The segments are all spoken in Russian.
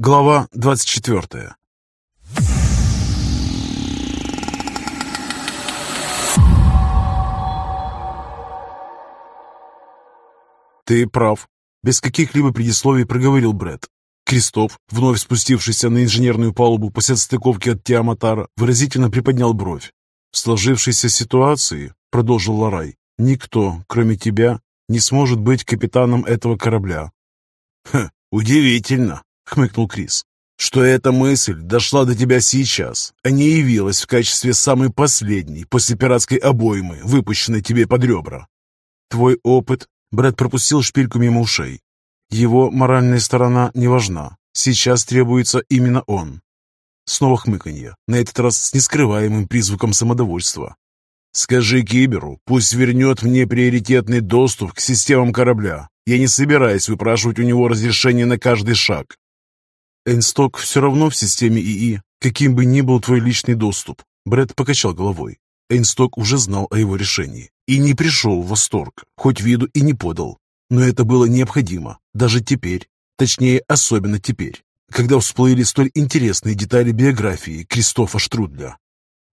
Глава 24 «Ты прав», — без каких-либо предисловий проговорил Бред. Крестов, вновь спустившийся на инженерную палубу после отстыковки от Тиаматара, выразительно приподнял бровь. «В сложившейся ситуации», — продолжил Ларай, — «никто, кроме тебя, не сможет быть капитаном этого корабля». «Хм, удивительно», — хмыкнул Крис, «что эта мысль дошла до тебя сейчас, а не явилась в качестве самой последней после пиратской обоймы, выпущенной тебе под ребра». «Твой опыт Брэд пропустил шпильку мимо ушей. Его моральная сторона не важна. Сейчас требуется именно он. Снова хмыканье, на этот раз с нескрываемым призвуком самодовольства. «Скажи Киберу, пусть вернет мне приоритетный доступ к системам корабля. Я не собираюсь выпрашивать у него разрешение на каждый шаг». «Эйнсток все равно в системе ИИ, каким бы ни был твой личный доступ», Брэд покачал головой. Эйнсток уже знал о его решении и не пришел в восторг, хоть виду и не подал. Но это было необходимо, даже теперь, точнее, особенно теперь, когда всплыли столь интересные детали биографии Кристофа Штрудля.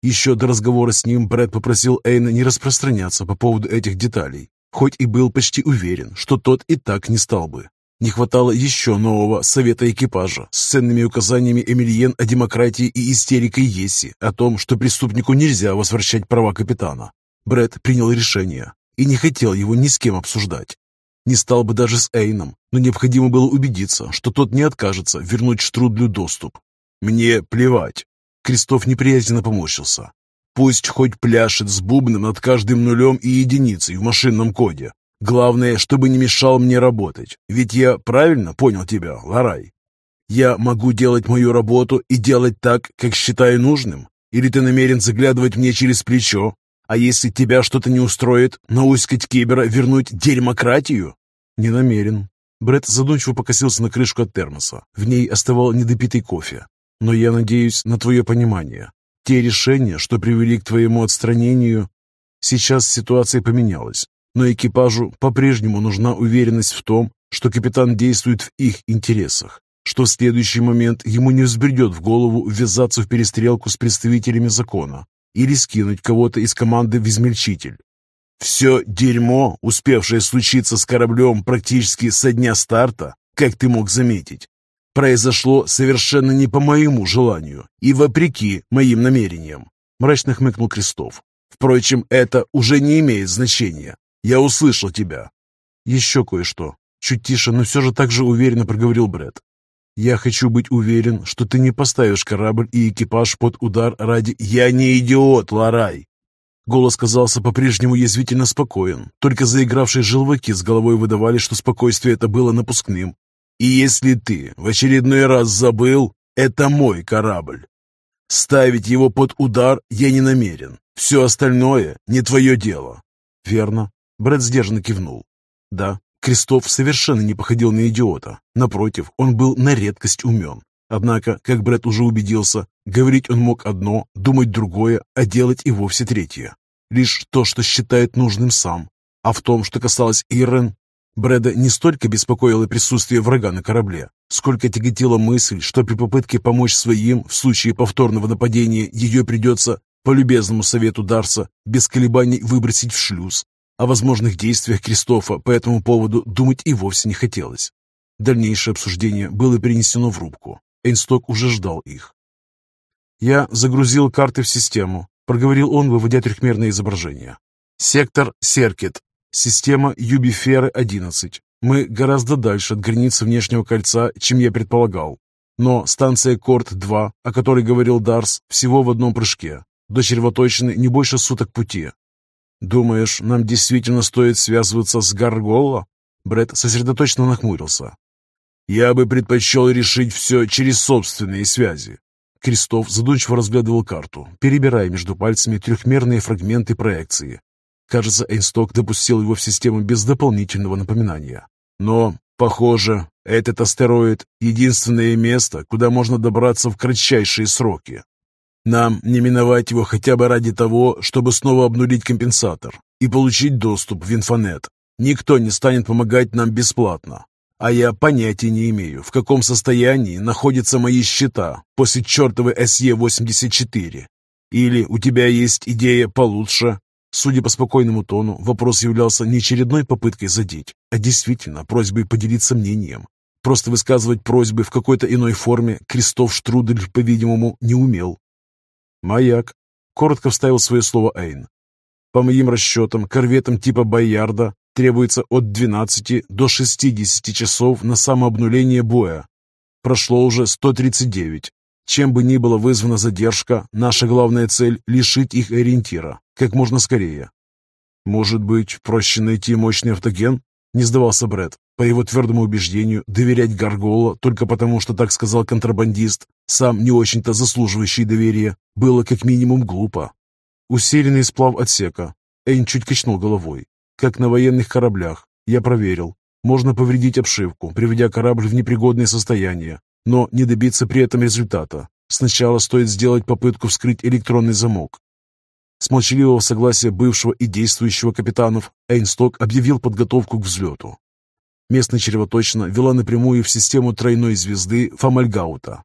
Еще до разговора с ним Брэд попросил Эйна не распространяться по поводу этих деталей, хоть и был почти уверен, что тот и так не стал бы. Не хватало еще нового совета экипажа с ценными указаниями Эмильен о демократии и истерикой Еси о том, что преступнику нельзя возвращать права капитана. Бред принял решение и не хотел его ни с кем обсуждать. Не стал бы даже с Эйном, но необходимо было убедиться, что тот не откажется вернуть Штрудлю доступ. «Мне плевать!» Крестов неприязненно поморщился. «Пусть хоть пляшет с бубном над каждым нулем и единицей в машинном коде. Главное, чтобы не мешал мне работать. Ведь я правильно понял тебя, Ларай? Я могу делать мою работу и делать так, как считаю нужным? Или ты намерен заглядывать мне через плечо? А если тебя что-то не устроит, науськать Кибера вернуть демократию? Не намерен. Бред задумчиво покосился на крышку от термоса. В ней оставал недопитый кофе. Но я надеюсь на твое понимание. Те решения, что привели к твоему отстранению... Сейчас ситуация поменялась но экипажу по-прежнему нужна уверенность в том, что капитан действует в их интересах, что в следующий момент ему не взбредет в голову ввязаться в перестрелку с представителями закона или скинуть кого-то из команды в измельчитель. Все дерьмо, успевшее случиться с кораблем практически со дня старта, как ты мог заметить, произошло совершенно не по моему желанию и вопреки моим намерениям, мрачно хмыкнул Крестов. Впрочем, это уже не имеет значения. Я услышал тебя. Еще кое-что. Чуть тише, но все же так же уверенно проговорил Бред. Я хочу быть уверен, что ты не поставишь корабль и экипаж под удар ради... Я не идиот, Ларай! Голос казался по-прежнему язвительно спокоен, только заигравшие желваки с головой выдавали, что спокойствие это было напускным. И если ты в очередной раз забыл, это мой корабль. Ставить его под удар я не намерен. Все остальное не твое дело. Верно. Брэд сдержанно кивнул. Да, Крестов совершенно не походил на идиота. Напротив, он был на редкость умен. Однако, как Брэд уже убедился, говорить он мог одно, думать другое, а делать и вовсе третье. Лишь то, что считает нужным сам. А в том, что касалось Ирен, Брэда не столько беспокоило присутствие врага на корабле, сколько тяготила мысль, что при попытке помочь своим в случае повторного нападения ее придется, по любезному совету Дарса, без колебаний выбросить в шлюз, о возможных действиях Кристофа по этому поводу думать и вовсе не хотелось. Дальнейшее обсуждение было перенесено в рубку. Эйнсток уже ждал их. «Я загрузил карты в систему», — проговорил он, выводя трехмерное изображение. «Сектор Серкет. Система Юбиферы-11. Мы гораздо дальше от границы внешнего кольца, чем я предполагал. Но станция Корт-2, о которой говорил Дарс, всего в одном прыжке. До червоточины не больше суток пути, «Думаешь, нам действительно стоит связываться с Гарголло?» Бред сосредоточенно нахмурился. «Я бы предпочел решить все через собственные связи». Крестов задумчиво разглядывал карту, перебирая между пальцами трехмерные фрагменты проекции. Кажется, Эйнсток допустил его в систему без дополнительного напоминания. Но, похоже, этот астероид — единственное место, куда можно добраться в кратчайшие сроки. Нам не миновать его хотя бы ради того, чтобы снова обнулить компенсатор и получить доступ в инфонет. Никто не станет помогать нам бесплатно. А я понятия не имею, в каком состоянии находятся мои счета после чертовой СЕ-84. Или у тебя есть идея получше? Судя по спокойному тону, вопрос являлся не очередной попыткой задеть, а действительно просьбой поделиться мнением. Просто высказывать просьбы в какой-то иной форме Крестов Штрудель, по-видимому, не умел. «Маяк», — коротко вставил свое слово Эйн. «По моим расчетам, корветам типа «Боярда» требуется от 12 до 60 часов на самообнуление боя. Прошло уже 139. Чем бы ни была вызвана задержка, наша главная цель – лишить их ориентира, как можно скорее. Может быть, проще найти мощный автоген? Не сдавался Бред. По его твердому убеждению, доверять Гаргола только потому, что так сказал контрабандист, сам не очень-то заслуживающий доверия, было как минимум глупо. Усиленный сплав отсека. Эйн чуть качнул головой. Как на военных кораблях. Я проверил. Можно повредить обшивку, приведя корабль в непригодное состояние, но не добиться при этом результата. Сначала стоит сделать попытку вскрыть электронный замок. С молчаливого согласия бывшего и действующего капитанов Эйнсток объявил подготовку к взлету. Местная червоточина вела напрямую в систему тройной звезды Фомальгаута.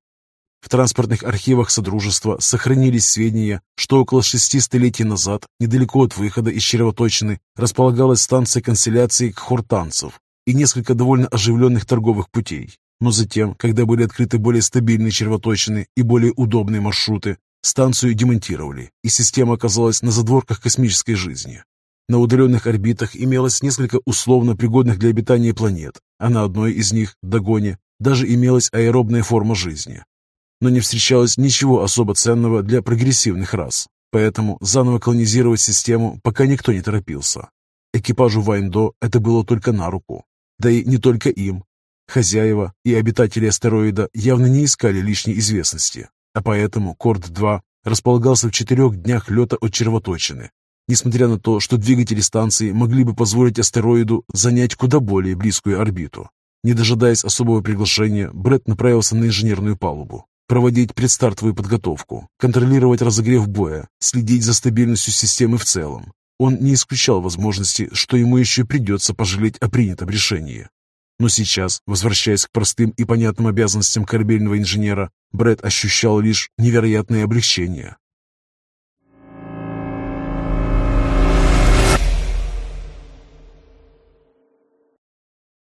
В транспортных архивах Содружества сохранились сведения, что около шести столетий назад, недалеко от выхода из червоточины, располагалась станция канцеляции кхортанцев и несколько довольно оживленных торговых путей. Но затем, когда были открыты более стабильные червоточины и более удобные маршруты, станцию демонтировали, и система оказалась на задворках космической жизни. На удаленных орбитах имелось несколько условно пригодных для обитания планет, а на одной из них, Дагоне, даже имелась аэробная форма жизни. Но не встречалось ничего особо ценного для прогрессивных рас, поэтому заново колонизировать систему пока никто не торопился. Экипажу Вайндо это было только на руку. Да и не только им. Хозяева и обитатели астероида явно не искали лишней известности, а поэтому Корд-2 располагался в четырех днях лета от червоточины, несмотря на то, что двигатели станции могли бы позволить астероиду занять куда более близкую орбиту. Не дожидаясь особого приглашения, Бред направился на инженерную палубу. Проводить предстартовую подготовку, контролировать разогрев боя, следить за стабильностью системы в целом. Он не исключал возможности, что ему еще придется пожалеть о принятом решении. Но сейчас, возвращаясь к простым и понятным обязанностям корабельного инженера, Бред ощущал лишь невероятное облегчение.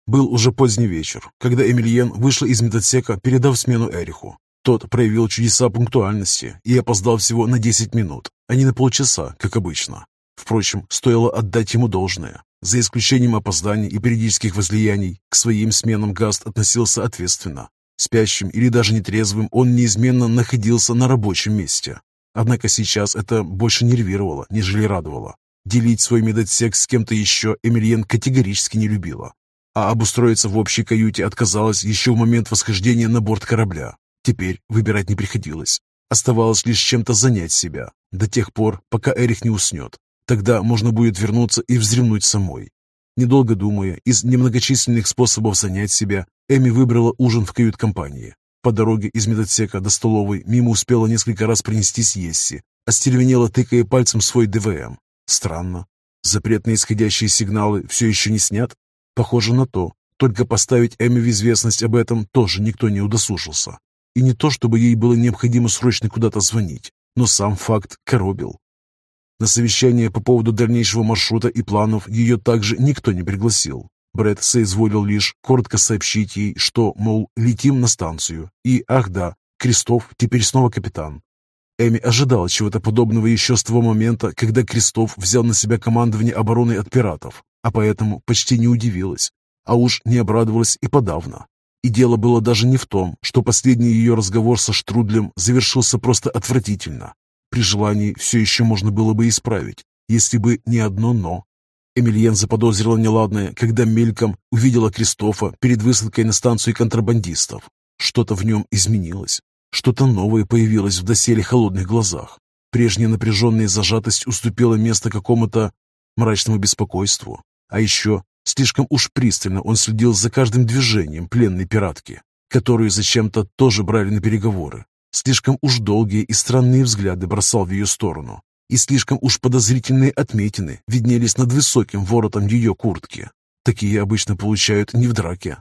Был уже поздний вечер, когда Эмильен вышла из медотсека, передав смену Эриху. Тот проявил чудеса пунктуальности и опоздал всего на 10 минут, а не на полчаса, как обычно. Впрочем, стоило отдать ему должное. За исключением опозданий и периодических возлияний, к своим сменам Гаст относился ответственно. Спящим или даже нетрезвым он неизменно находился на рабочем месте. Однако сейчас это больше нервировало, нежели радовало. Делить свой медотсек с кем-то еще Эмильен категорически не любила а обустроиться в общей каюте отказалась еще в момент восхождения на борт корабля. Теперь выбирать не приходилось. Оставалось лишь чем-то занять себя, до тех пор, пока Эрих не уснет. Тогда можно будет вернуться и вздремнуть самой. Недолго думая, из немногочисленных способов занять себя, Эми выбрала ужин в кают-компании. По дороге из медотсека до столовой мимо успела несколько раз принестись Есси, остервенела, тыкая пальцем свой ДВМ. Странно. Запретные исходящие сигналы все еще не снят? Похоже на то. Только поставить Эми в известность об этом тоже никто не удосужился. И не то, чтобы ей было необходимо срочно куда-то звонить, но сам факт коробил. На совещание по поводу дальнейшего маршрута и планов ее также никто не пригласил. Брэд соизволил лишь коротко сообщить ей, что, мол, летим на станцию, и, ах да, Крестов теперь снова капитан. Эми ожидала чего-то подобного еще с того момента, когда Крестов взял на себя командование обороны от пиратов, а поэтому почти не удивилась, а уж не обрадовалась и подавно. И дело было даже не в том, что последний ее разговор со Штрудлем завершился просто отвратительно. При желании все еще можно было бы исправить, если бы не одно «но». Эмильен заподозрила неладное, когда мельком увидела Кристофа перед высадкой на станцию контрабандистов. Что-то в нем изменилось, что-то новое появилось в доселе холодных глазах. Прежняя напряженная зажатость уступила место какому-то мрачному беспокойству. А еще слишком уж пристально он следил за каждым движением пленной пиратки, которую зачем-то тоже брали на переговоры. Слишком уж долгие и странные взгляды бросал в ее сторону, и слишком уж подозрительные отметины виднелись над высоким воротом ее куртки. Такие обычно получают не в драке.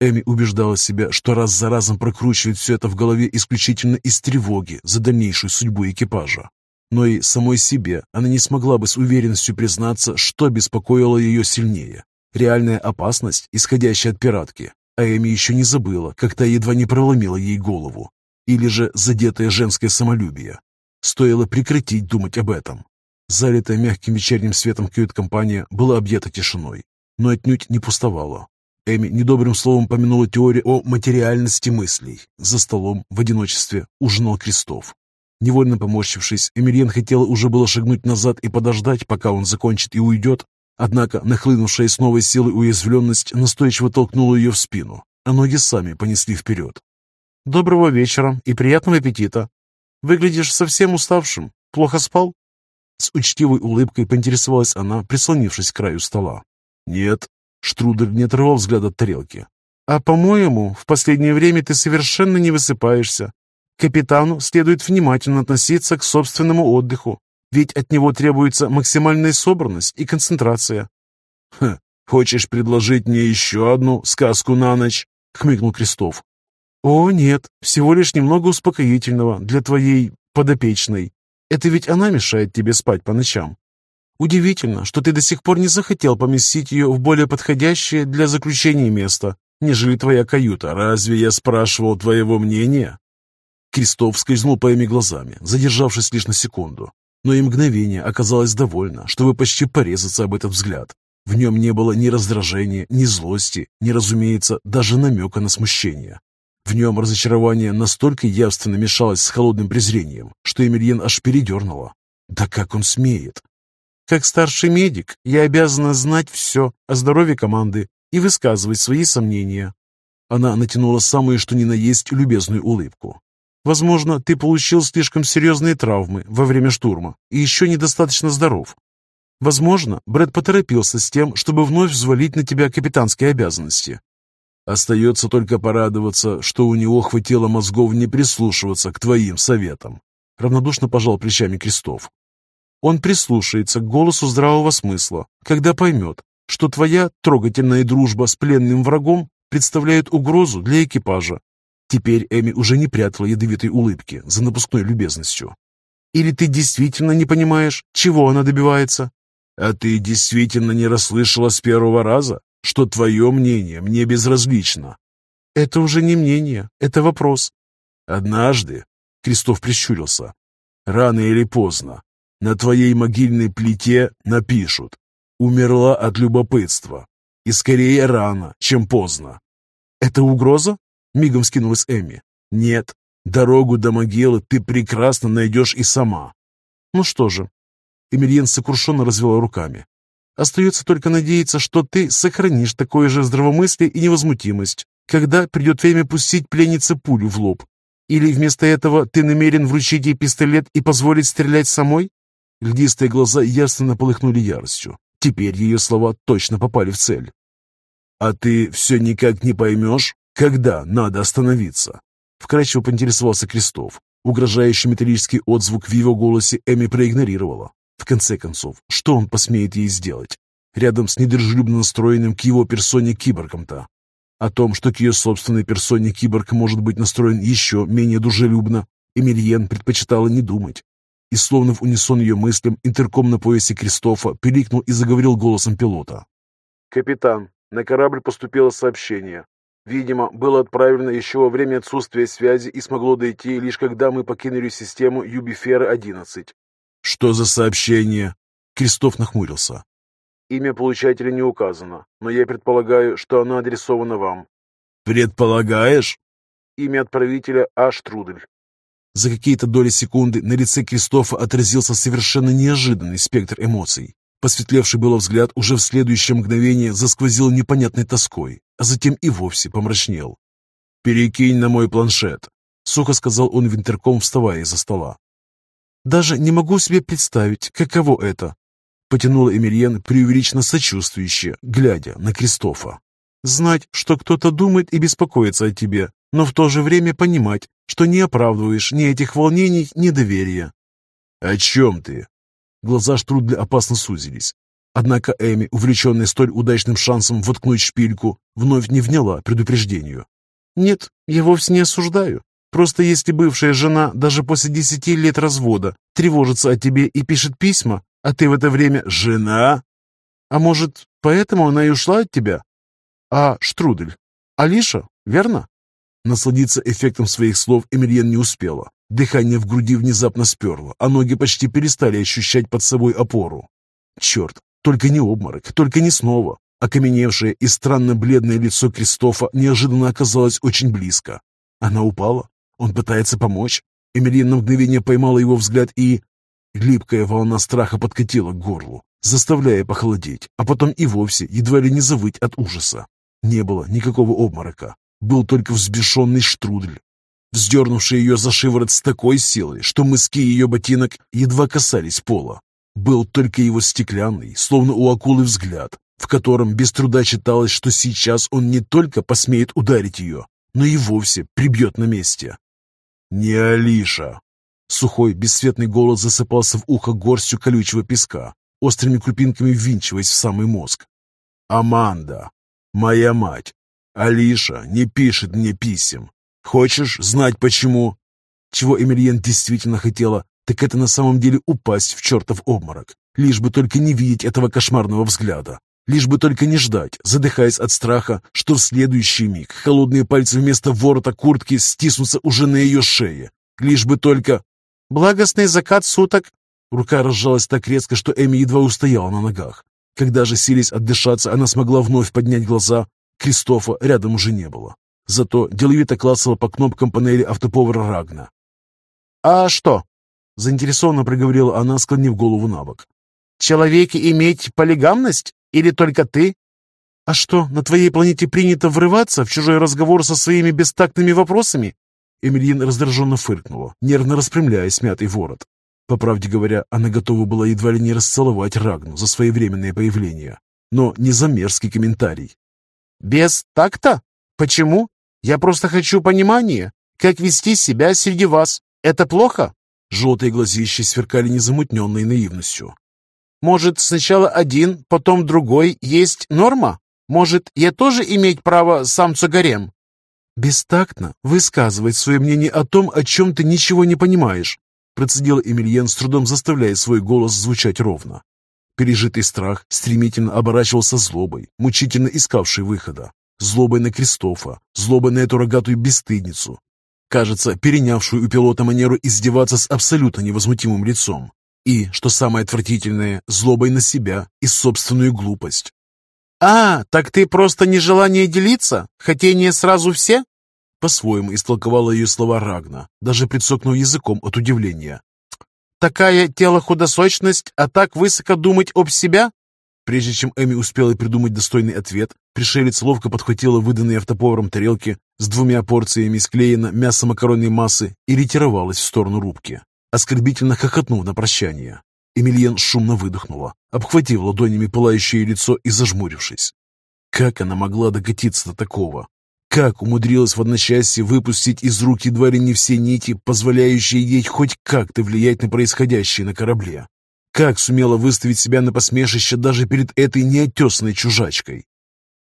Эми убеждала себя, что раз за разом прокручивает все это в голове исключительно из тревоги за дальнейшую судьбу экипажа. Но и самой себе она не смогла бы с уверенностью признаться, что беспокоило ее сильнее. Реальная опасность, исходящая от пиратки, а Эми еще не забыла, как та едва не проломила ей голову. Или же задетое женское самолюбие. Стоило прекратить думать об этом. Залитая мягким вечерним светом кают-компания была объята тишиной, но отнюдь не пустовала. Эми недобрым словом помянула теорию о материальности мыслей. За столом в одиночестве ужинал Крестов. Невольно поморщившись, Эмильен хотела уже было шагнуть назад и подождать, пока он закончит и уйдет, однако нахлынувшая с новой силой уязвленность настойчиво толкнула ее в спину, а ноги сами понесли вперед. «Доброго вечера и приятного аппетита! Выглядишь совсем уставшим. Плохо спал?» С учтивой улыбкой поинтересовалась она, прислонившись к краю стола. «Нет», Штрудер не отрывал взгляд от тарелки. «А, по-моему, в последнее время ты совершенно не высыпаешься. Капитану следует внимательно относиться к собственному отдыху, ведь от него требуется максимальная собранность и концентрация». «Хм, хочешь предложить мне еще одну сказку на ночь?» — хмыкнул Крестов. «О, нет, всего лишь немного успокоительного для твоей подопечной. Это ведь она мешает тебе спать по ночам. Удивительно, что ты до сих пор не захотел поместить ее в более подходящее для заключения место, нежели твоя каюта. Разве я спрашивал твоего мнения?» Крестов скользнул по ими глазами, задержавшись лишь на секунду. Но и мгновение оказалось довольно, чтобы почти порезаться об этот взгляд. В нем не было ни раздражения, ни злости, ни, разумеется, даже намека на смущение. В нем разочарование настолько явственно мешалось с холодным презрением, что Эмильен аж передернуло. Да как он смеет? Как старший медик, я обязана знать все о здоровье команды и высказывать свои сомнения. Она натянула самую что ни на есть любезную улыбку. Возможно, ты получил слишком серьезные травмы во время штурма и еще недостаточно здоров. Возможно, Брэд поторопился с тем, чтобы вновь взвалить на тебя капитанские обязанности. Остается только порадоваться, что у него хватило мозгов не прислушиваться к твоим советам. Равнодушно пожал плечами Крестов. Он прислушается к голосу здравого смысла, когда поймет, что твоя трогательная дружба с пленным врагом представляет угрозу для экипажа. Теперь Эми уже не прятала ядовитой улыбки за напускной любезностью. Или ты действительно не понимаешь, чего она добивается? А ты действительно не расслышала с первого раза, что твое мнение мне безразлично? Это уже не мнение, это вопрос. Однажды, Крестов прищурился, рано или поздно на твоей могильной плите напишут «Умерла от любопытства». И скорее рано, чем поздно. «Это угроза?» — мигом скинулась Эми. «Нет, дорогу до могилы ты прекрасно найдешь и сама». «Ну что же?» Эмильен сокрушенно развела руками. «Остается только надеяться, что ты сохранишь такое же здравомыслие и невозмутимость, когда придет время пустить пленнице пулю в лоб. Или вместо этого ты намерен вручить ей пистолет и позволить стрелять самой?» Льдистые глаза ясно полыхнули яростью. Теперь ее слова точно попали в цель. «А ты все никак не поймешь, когда надо остановиться?» Вкрадчиво поинтересовался Крестов. Угрожающий металлический отзвук в его голосе Эми проигнорировала. В конце концов, что он посмеет ей сделать? Рядом с недружелюбно настроенным к его персоне киборгом-то. О том, что к ее собственной персоне киборг может быть настроен еще менее дружелюбно, Эмильен предпочитала не думать и, словно в унисон ее мыслям, интерком на поясе Кристофа пиликнул и заговорил голосом пилота. «Капитан, на корабль поступило сообщение. Видимо, было отправлено еще во время отсутствия связи и смогло дойти, лишь когда мы покинули систему Юбифера-11». «Что за сообщение?» Кристоф нахмурился. «Имя получателя не указано, но я предполагаю, что оно адресовано вам». «Предполагаешь?» «Имя отправителя А. Штрудель». За какие-то доли секунды на лице Кристофа отразился совершенно неожиданный спектр эмоций. Посветлевший было взгляд уже в следующее мгновение засквозил непонятной тоской, а затем и вовсе помрачнел. «Перекинь на мой планшет», — сухо сказал он винтерком, вставая из-за стола. «Даже не могу себе представить, каково это», — потянула Эмильен преувеличенно сочувствующе, глядя на Кристофа. «Знать, что кто-то думает и беспокоится о тебе, но в то же время понимать, что не оправдываешь ни этих волнений, ни доверия. «О чем ты?» Глаза Штрудля опасно сузились. Однако Эми, увлеченная столь удачным шансом воткнуть шпильку, вновь не вняла предупреждению. «Нет, я вовсе не осуждаю. Просто если бывшая жена даже после десяти лет развода тревожится о тебе и пишет письма, а ты в это время «жена», а может, поэтому она и ушла от тебя? А Штрудель? Алиша, верно?» Насладиться эффектом своих слов Эмильен не успела. Дыхание в груди внезапно сперло, а ноги почти перестали ощущать под собой опору. Черт, только не обморок, только не снова. Окаменевшее и странно бледное лицо Кристофа неожиданно оказалось очень близко. Она упала? Он пытается помочь? Эмильен на мгновение поймала его взгляд и... Липкая волна страха подкатила к горлу, заставляя похолодеть, а потом и вовсе едва ли не завыть от ужаса. Не было никакого обморока, был только взбешенный штрудель, вздернувший ее за шиворот с такой силой, что мыски ее ботинок едва касались пола. Был только его стеклянный, словно у акулы взгляд, в котором без труда читалось, что сейчас он не только посмеет ударить ее, но и вовсе прибьет на месте. «Не Алиша!» Сухой, бесцветный голос засыпался в ухо горстью колючего песка, острыми крупинками ввинчиваясь в самый мозг. «Аманда! Моя мать! Алиша не пишет мне писем. Хочешь знать почему?» Чего Эмильен действительно хотела, так это на самом деле упасть в чертов обморок, лишь бы только не видеть этого кошмарного взгляда, лишь бы только не ждать, задыхаясь от страха, что в следующий миг холодные пальцы вместо ворота куртки стиснутся уже на ее шее, лишь бы только... «Благостный закат суток!» Рука разжалась так резко, что Эми едва устояла на ногах. Когда же, сились отдышаться, она смогла вновь поднять глаза, Кристофа рядом уже не было. Зато деловито клацала по кнопкам панели автоповара Рагна. «А что?» Заинтересованно проговорила она, склонив голову на бок. «Человеки иметь полигамность? Или только ты?» «А что, на твоей планете принято врываться в чужой разговор со своими бестактными вопросами?» Эмильин раздраженно фыркнула, нервно распрямляя смятый ворот. По правде говоря, она готова была едва ли не расцеловать Рагну за своевременное появление, но не за мерзкий комментарий. «Без такта? Почему? Я просто хочу понимания, как вести себя среди вас. Это плохо?» Желтые глазища сверкали незамутненной наивностью. «Может, сначала один, потом другой есть норма? Может, я тоже иметь право самцу гарем?» «Бестактно высказывать свое мнение о том, о чем ты ничего не понимаешь», процедил Эмильен, с трудом заставляя свой голос звучать ровно. Пережитый страх стремительно оборачивался злобой, мучительно искавшей выхода. Злобой на Кристофа, злобой на эту рогатую бесстыдницу, кажется, перенявшую у пилота манеру издеваться с абсолютно невозмутимым лицом. И, что самое отвратительное, злобой на себя и собственную глупость. «А, так ты просто нежелание делиться? Хотение сразу все?» По-своему истолковала ее слова Рагна, даже прицокнув языком от удивления. «Такая телохудосочность, а так высоко думать об себя?» Прежде чем Эми успела придумать достойный ответ, пришелец ловко подхватила выданные автоповаром тарелки с двумя порциями склеено мясо макаронной массы и ретировалась в сторону рубки, оскорбительно хохотнув на прощание. Эмильен шумно выдохнула, обхватив ладонями пылающее лицо и зажмурившись. Как она могла докатиться до такого? Как умудрилась в одночасье выпустить из рук едва ли не все нити, позволяющие ей хоть как-то влиять на происходящее на корабле? Как сумела выставить себя на посмешище даже перед этой неотесанной чужачкой?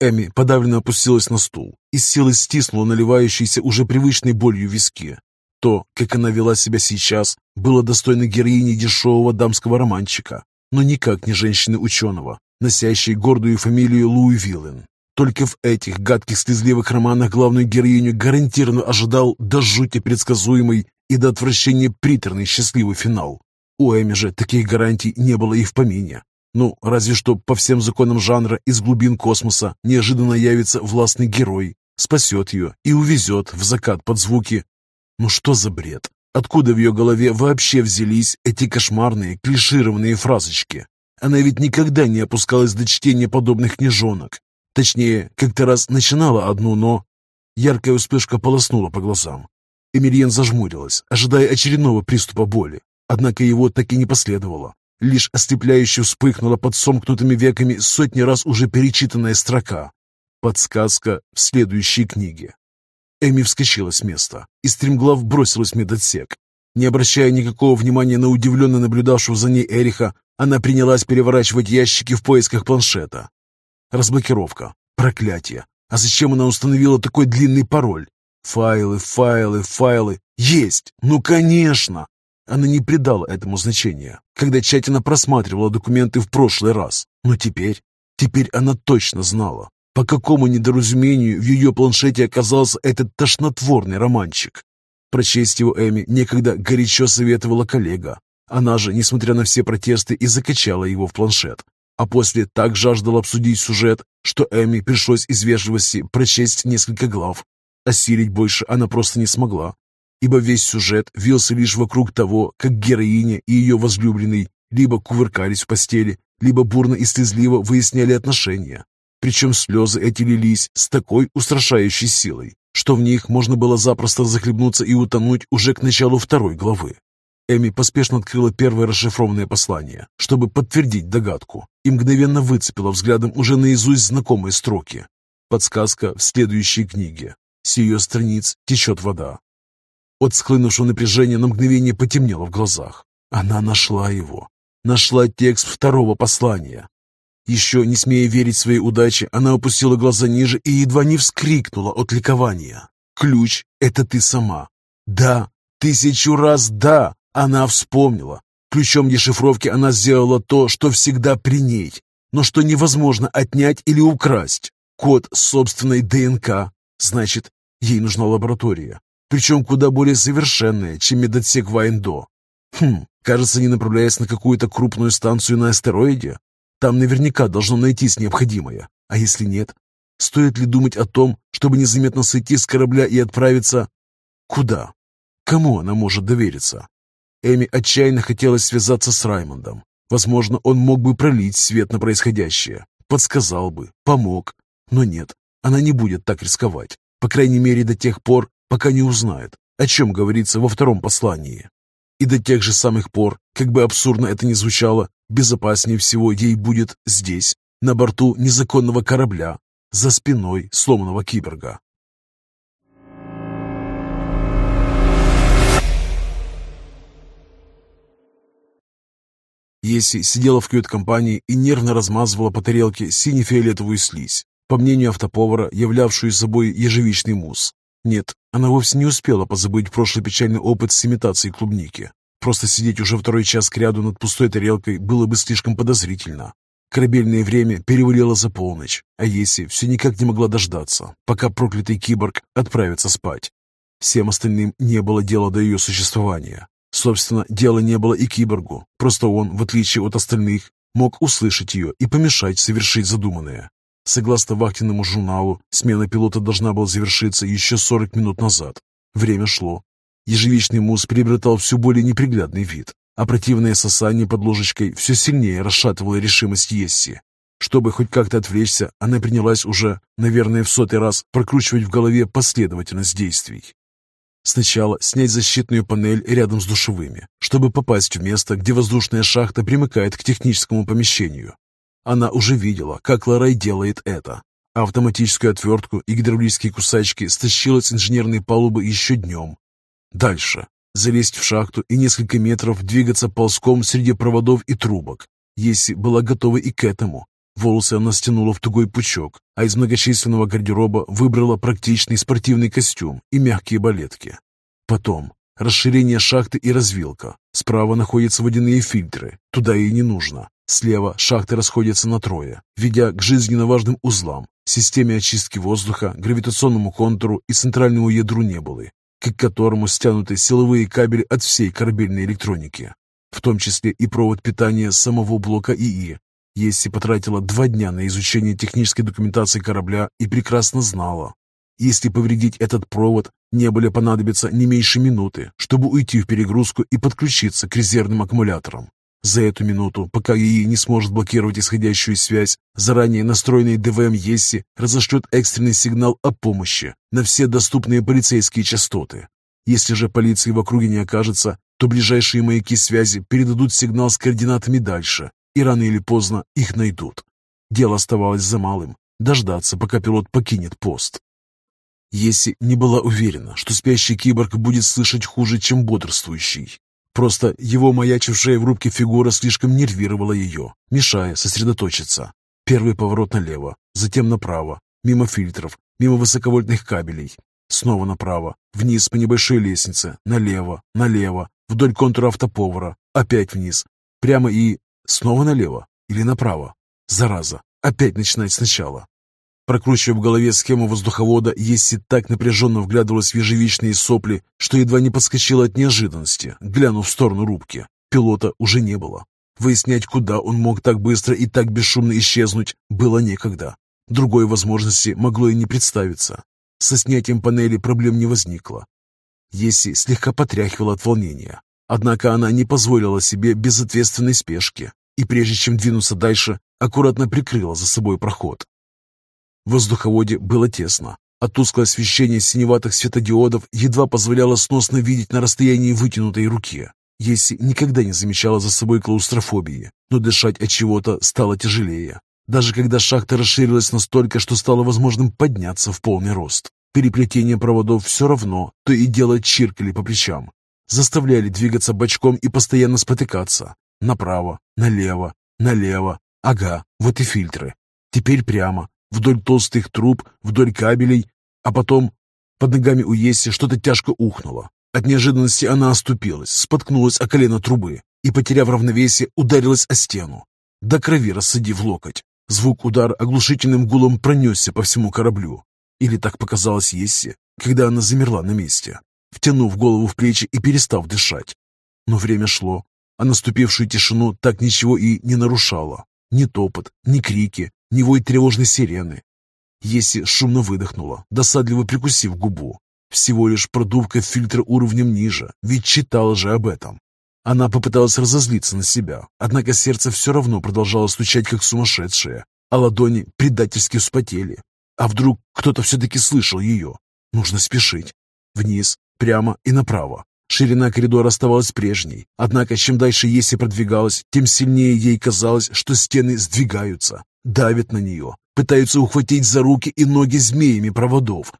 Эми подавленно опустилась на стул и с силой стиснула наливающейся уже привычной болью виски. То, как она вела себя сейчас, было достойно героини дешевого дамского романчика, но никак не женщины-ученого, носящей гордую фамилию Луи Виллен. Только в этих гадких слезливых романах главную героиню гарантированно ожидал до жути предсказуемый и до отвращения приторный счастливый финал. У Эми же таких гарантий не было и в помине. Ну, разве что по всем законам жанра из глубин космоса неожиданно явится властный герой, спасет ее и увезет в закат под звуки. Ну что за бред? Откуда в ее голове вообще взялись эти кошмарные, клишированные фразочки? Она ведь никогда не опускалась до чтения подобных книжонок. Точнее, как-то раз начинала одну, но... Яркая вспышка полоснула по глазам. Эмильен зажмурилась, ожидая очередного приступа боли. Однако его так и не последовало. Лишь ослепляюще вспыхнула под сомкнутыми веками сотни раз уже перечитанная строка. Подсказка в следующей книге. Эми вскочила с места и стремглав бросилась в медотсек. Не обращая никакого внимания на удивленно наблюдавшего за ней Эриха, Она принялась переворачивать ящики в поисках планшета. Разблокировка. Проклятие. А зачем она установила такой длинный пароль? Файлы, файлы, файлы. Есть! Ну, конечно! Она не придала этому значения, когда тщательно просматривала документы в прошлый раз. Но теперь, теперь она точно знала, по какому недоразумению в ее планшете оказался этот тошнотворный романчик. Прочесть его Эми некогда горячо советовала коллега. Она же, несмотря на все протесты, и закачала его в планшет. А после так жаждала обсудить сюжет, что Эми пришлось из вежливости прочесть несколько глав. Осилить больше она просто не смогла, ибо весь сюжет вился лишь вокруг того, как героиня и ее возлюбленный либо кувыркались в постели, либо бурно и слезливо выясняли отношения. Причем слезы эти лились с такой устрашающей силой, что в них можно было запросто захлебнуться и утонуть уже к началу второй главы. Эми поспешно открыла первое расшифрованное послание, чтобы подтвердить догадку, и мгновенно выцепила взглядом уже наизусть знакомые строки. Подсказка в следующей книге. С ее страниц течет вода. От схлынувшего напряжения на мгновение потемнело в глазах. Она нашла его. Нашла текст второго послания. Еще не смея верить своей удаче, она опустила глаза ниже и едва не вскрикнула от ликования. «Ключ — это ты сама!» «Да! Тысячу раз да!» Она вспомнила. Ключом дешифровки она сделала то, что всегда при ней, но что невозможно отнять или украсть. Код собственной ДНК. Значит, ей нужна лаборатория. Причем куда более совершенная, чем медотсек Вайндо. Хм, кажется, не направляясь на какую-то крупную станцию на астероиде. Там наверняка должно найтись необходимое. А если нет? Стоит ли думать о том, чтобы незаметно сойти с корабля и отправиться... Куда? Кому она может довериться? Эми отчаянно хотелось связаться с Раймондом. Возможно, он мог бы пролить свет на происходящее, подсказал бы, помог. Но нет, она не будет так рисковать, по крайней мере до тех пор, пока не узнает, о чем говорится во втором послании. И до тех же самых пор, как бы абсурдно это ни звучало, безопаснее всего ей будет здесь, на борту незаконного корабля, за спиной сломанного киборга. Еси сидела в кают-компании и нервно размазывала по тарелке сине-фиолетовую слизь, по мнению автоповара, являвшую собой ежевичный мусс. Нет, она вовсе не успела позабыть прошлый печальный опыт с имитацией клубники. Просто сидеть уже второй час кряду над пустой тарелкой было бы слишком подозрительно. Корабельное время перевалило за полночь, а Еси все никак не могла дождаться, пока проклятый киборг отправится спать. Всем остальным не было дела до ее существования. Собственно, дела не было и киборгу, просто он, в отличие от остальных, мог услышать ее и помешать совершить задуманное. Согласно вахтенному журналу, смена пилота должна была завершиться еще 40 минут назад. Время шло. Ежевичный мусс приобретал все более неприглядный вид, а противное сосание под ложечкой все сильнее расшатывало решимость Есси. Чтобы хоть как-то отвлечься, она принялась уже, наверное, в сотый раз прокручивать в голове последовательность действий. Сначала снять защитную панель рядом с душевыми, чтобы попасть в место, где воздушная шахта примыкает к техническому помещению. Она уже видела, как Ларай делает это. Автоматическую отвертку и гидравлические кусачки стащила с инженерной палубы еще днем. Дальше. Залезть в шахту и несколько метров двигаться ползком среди проводов и трубок. Если была готова и к этому, Волосы она стянула в тугой пучок, а из многочисленного гардероба выбрала практичный спортивный костюм и мягкие балетки. Потом расширение шахты и развилка. Справа находятся водяные фильтры, туда ей не нужно. Слева шахты расходятся на трое, ведя к жизненно важным узлам, системе очистки воздуха, гравитационному контуру и центральному ядру небулы, к которому стянуты силовые кабели от всей корабельной электроники, в том числе и провод питания самого блока ИИ, Есси потратила два дня на изучение технической документации корабля и прекрасно знала, если повредить этот провод, не были понадобиться не меньше минуты, чтобы уйти в перегрузку и подключиться к резервным аккумуляторам. За эту минуту, пока ей не сможет блокировать исходящую связь, заранее настроенный ДВМ Есси разошлет экстренный сигнал о помощи на все доступные полицейские частоты. Если же полиции в округе не окажется, то ближайшие маяки связи передадут сигнал с координатами дальше, и рано или поздно их найдут. Дело оставалось за малым – дождаться, пока пилот покинет пост. Если не была уверена, что спящий киборг будет слышать хуже, чем бодрствующий. Просто его маячившая в рубке фигура слишком нервировала ее, мешая сосредоточиться. Первый поворот налево, затем направо, мимо фильтров, мимо высоковольтных кабелей. Снова направо, вниз по небольшой лестнице, налево, налево, вдоль контура автоповара, опять вниз, прямо и... снова налево или направо. Зараза, опять начинать сначала. Прокручивая в голове схему воздуховода, Есси так напряженно вглядывалась в ежевичные сопли, что едва не подскочила от неожиданности, глянув в сторону рубки. Пилота уже не было. Выяснять, куда он мог так быстро и так бесшумно исчезнуть, было некогда. Другой возможности могло и не представиться. Со снятием панели проблем не возникло. Есси слегка потряхивала от волнения. Однако она не позволила себе безответственной спешки и, прежде чем двинуться дальше, аккуратно прикрыла за собой проход. В воздуховоде было тесно, а тусклое освещение синеватых светодиодов едва позволяло сносно видеть на расстоянии вытянутой руки. Есси никогда не замечала за собой клаустрофобии, но дышать от чего-то стало тяжелее. Даже когда шахта расширилась настолько, что стало возможным подняться в полный рост. Переплетение проводов все равно, то и дело чиркали по плечам. Заставляли двигаться бочком и постоянно спотыкаться. Направо, налево, налево. Ага, вот и фильтры. Теперь прямо, вдоль толстых труб, вдоль кабелей, а потом под ногами у Еси что-то тяжко ухнуло. От неожиданности она оступилась, споткнулась о колено трубы и, потеряв равновесие, ударилась о стену, до крови рассадив локоть. Звук удара оглушительным гулом пронесся по всему кораблю. Или так показалось Ессе, когда она замерла на месте, втянув голову в плечи и перестав дышать. Но время шло, а наступившую тишину так ничего и не нарушало. Ни топот, ни крики, ни вой тревожной сирены. Еси шумно выдохнула, досадливо прикусив губу. Всего лишь продувка фильтра уровнем ниже, ведь читала же об этом. Она попыталась разозлиться на себя, однако сердце все равно продолжало стучать как сумасшедшее, а ладони предательски вспотели. А вдруг кто-то все-таки слышал ее? Нужно спешить. Вниз, прямо и направо. Ширина коридора оставалась прежней, однако чем дальше Еси продвигалась, тем сильнее ей казалось, что стены сдвигаются, давят на нее, пытаются ухватить за руки и ноги змеями проводов.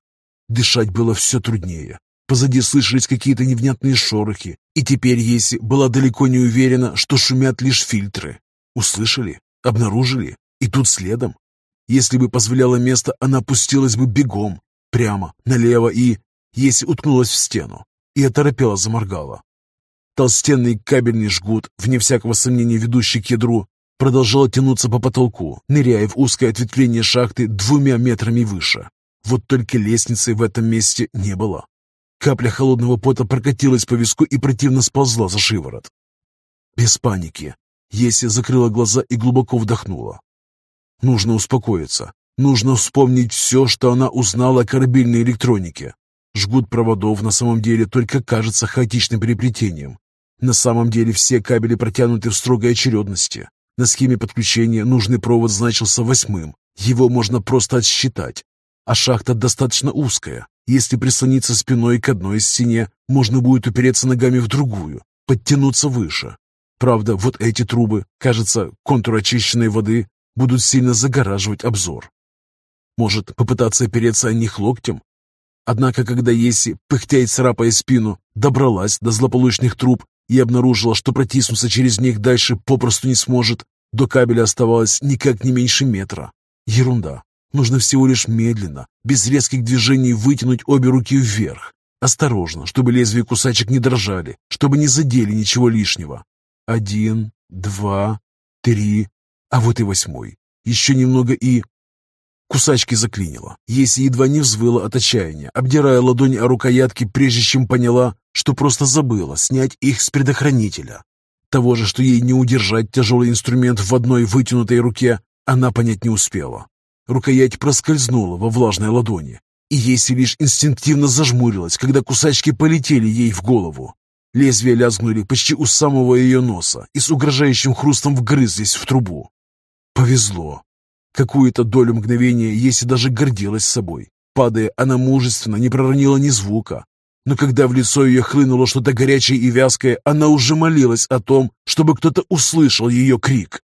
Дышать было все труднее. Позади слышались какие-то невнятные шорохи, и теперь Еси была далеко не уверена, что шумят лишь фильтры. Услышали? Обнаружили? И тут следом? Если бы позволяло место, она опустилась бы бегом, прямо, налево и... Еси уткнулась в стену и оторопела заморгала. Толстенный кабельный жгут, вне всякого сомнения ведущий к ядру, продолжал тянуться по потолку, ныряя в узкое ответвление шахты двумя метрами выше. Вот только лестницы в этом месте не было. Капля холодного пота прокатилась по виску и противно сползла за шиворот. Без паники. Еся закрыла глаза и глубоко вдохнула. Нужно успокоиться. Нужно вспомнить все, что она узнала о корабельной электронике. Жгут проводов на самом деле только кажется хаотичным переплетением. На самом деле все кабели протянуты в строгой очередности. На схеме подключения нужный провод значился восьмым. Его можно просто отсчитать. А шахта достаточно узкая. Если прислониться спиной к одной стене, можно будет упереться ногами в другую, подтянуться выше. Правда, вот эти трубы, кажется, контур очищенной воды, будут сильно загораживать обзор. Может, попытаться опереться о них локтем? Однако, когда Еси, пыхтя и царапая спину, добралась до злополучных труб и обнаружила, что протиснуться через них дальше попросту не сможет, до кабеля оставалось никак не меньше метра. Ерунда. Нужно всего лишь медленно, без резких движений вытянуть обе руки вверх. Осторожно, чтобы лезвия кусачек не дрожали, чтобы не задели ничего лишнего. Один, два, три, а вот и восьмой. Еще немного и... Кусачки заклинило. Еси едва не взвыла от отчаяния, обдирая ладони о рукоятки, прежде чем поняла, что просто забыла снять их с предохранителя. Того же, что ей не удержать тяжелый инструмент в одной вытянутой руке, она понять не успела. Рукоять проскользнула во влажной ладони, и Еси лишь инстинктивно зажмурилась, когда кусачки полетели ей в голову. Лезвия лязгнули почти у самого ее носа и с угрожающим хрустом вгрызлись в трубу. Повезло. Какую-то долю мгновения Еси даже гордилась собой. Падая, она мужественно не проронила ни звука. Но когда в лицо ее хлынуло что-то горячее и вязкое, она уже молилась о том, чтобы кто-то услышал ее крик.